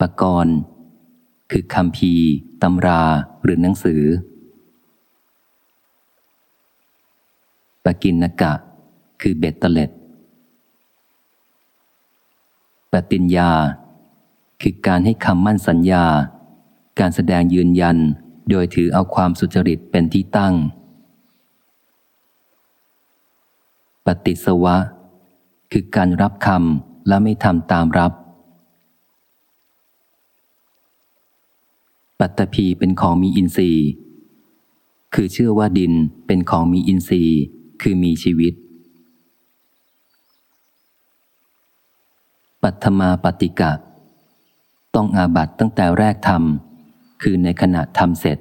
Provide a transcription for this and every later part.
ปกรณ์ คือคำพีตำราหรือหนังสือ ปกินนกะ คือเบ็ดเตล็ด ปฏิญญา คือการให้คำมั่นสัญญา การแสดงยืนยันโดยถือเอาความสุจริตเป็นที่ตั้ง ปฏิสวะ คือการรับคำและไม่ทำตามรับ ปัตตภีเป็นของมีอินทรีย์ คือเชื่อว่าดินเป็นของมีอินทรีย์ คือมีชีวิต ปัตมาปฏิกะ ต้องอาบัตตั้งแต่แรกทำคือในขณะทำเสร็จ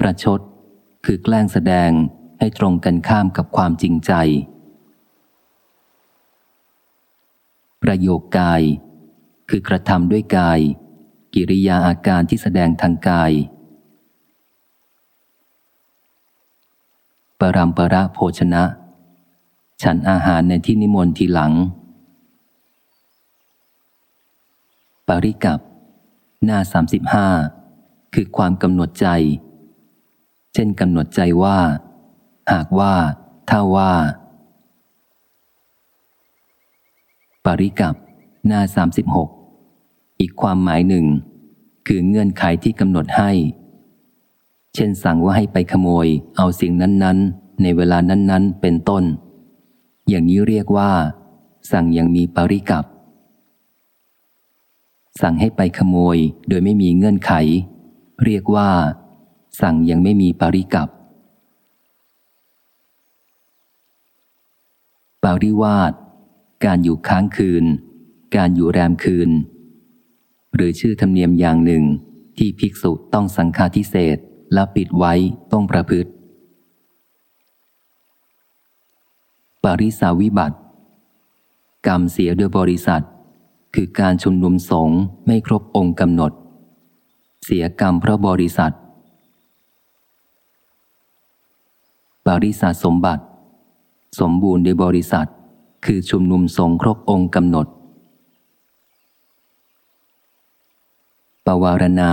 ประชด คือแกล้งแสดงให้ตรงกันข้ามกับความจริงใจ ประโยคกาย คือกระทำด้วยกาย กิริยาอาการที่แสดงทางกาย ปรัมประโภชนะ ฉันอาหารในที่นิมนต์ทีหลัง ปริกับ หน้าสามสิบห้าคือความกำหนดใจ เช่นกำหนดใจว่า หากว่า ถ้าว่า ปริกับ หน้าสามสิบหกอีกความหมายหนึ่ง คือเงื่อนไขที่กำหนดให้ เช่นสั่งว่าให้ไปขโมย เอาสิ่งนั้นๆ ในเวลานั้นๆ เป็นต้น อย่างนี้เรียกว่า สั่งยังมีปริกับสั่งให้ไปขโมยโดยไม่มีเงื่อนไข เรียกว่า สั่งยังไม่มีปริกับปริวาสการอยู่ค้างคืน การอยู่แรมคืน หรือชื่อธรรมเนียมอย่างหนึ่งที่ภิกษุต้องสังฆาทิเศษและปิดไว้ต้องประพฤติ ปริสาวิบัติ กรรมเสียโดยบริษัท คือการชุมนุมสงฆ์ไม่ครบองค์กำหนด เสียกรรมเพราะบริษัท ปริษัทสมบัติ สมบูรณ์โดยบริษัท คือชุมนุมสงฆ์ครบองค์กำหนด ปวารณา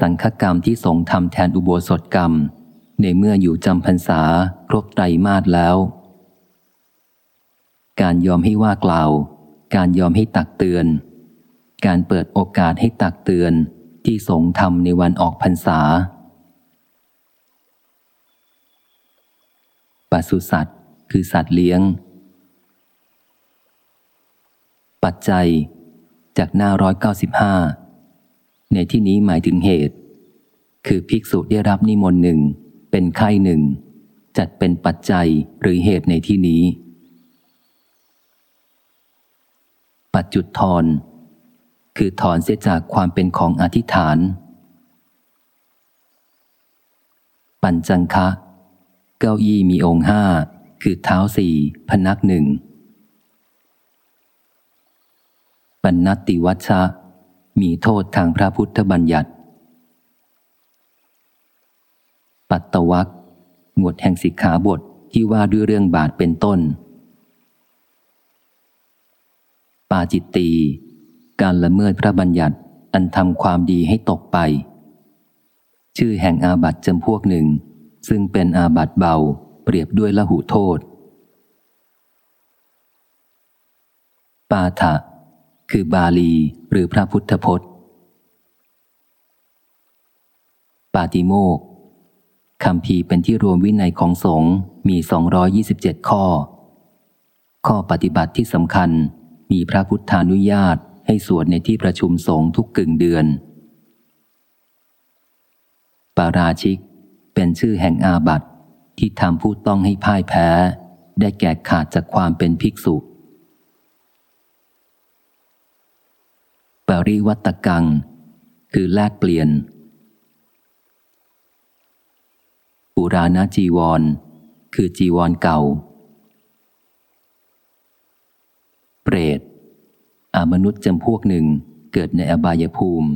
สังฆกรรมที่สงทำแทนอุโบสถกรรม ในเมื่ออยู่จำพรรษาครบไตรมาสแล้ว การยอมให้ว่ากล่าว การยอมให้ตักเตือน การเปิดโอกาสให้ตักเตือนที่สงทำในวันออกพรรษาปัสุสัตว์คือสัตว์เลี้ยง ปัจจัย จากหน้าร้อยเก้าสิบห้าในที่นี้หมายถึงเหตุ คือภิกษุได้รับนิมนต์หนึ่ง เป็นไข้หนึ่ง จัดเป็นปัจจัยหรือเหตุในที่นี้ ปัจจุดทอนคือถอนเสียจากความเป็นของอธิษฐาน ปัญจังคะ เก้าอี้มีองค์ห้า คือเท้าสี่พนักหนึ่ง ปัญนติวัชชะ มีโทษทางพระพุทธบัญญัติ ปัตตวักหมวดแห่งสิกขาบทที่ว่าด้วยเรื่องบาทเป็นต้น ปาจิตตี การละเมิดพระบัญญัติอันทำความดีให้ตกไป ชื่อแห่งอาบัตจำพวกหนึ่ง ซึ่งเป็นอาบัตเบาเปรียบด้วยละหูโทษ ปาถะ คือบาลีหรือพระพุทธพจน์ ปาติโมกคำพีเป็นที่รวมวินัยของสงฆ์มี 227 ข้อ ข้อปฏิบัติที่สำคัญมีพระพุทธานุญาตให้สวดในที่ประชุมสงฆ์ทุกกึ่งเดือน ปาราชิกเป็นชื่อแห่งอาบัติที่ทำผู้ต้องให้พ่ายแพ้ ได้แก่ขาดจากความเป็นภิกษุ ริวัตกัง คือแลกเปลี่ยน ปุราณจีวร คือจีวรเก่า เปรตอมนุษย์จำพวกหนึ่งเกิดในอบายภูมิ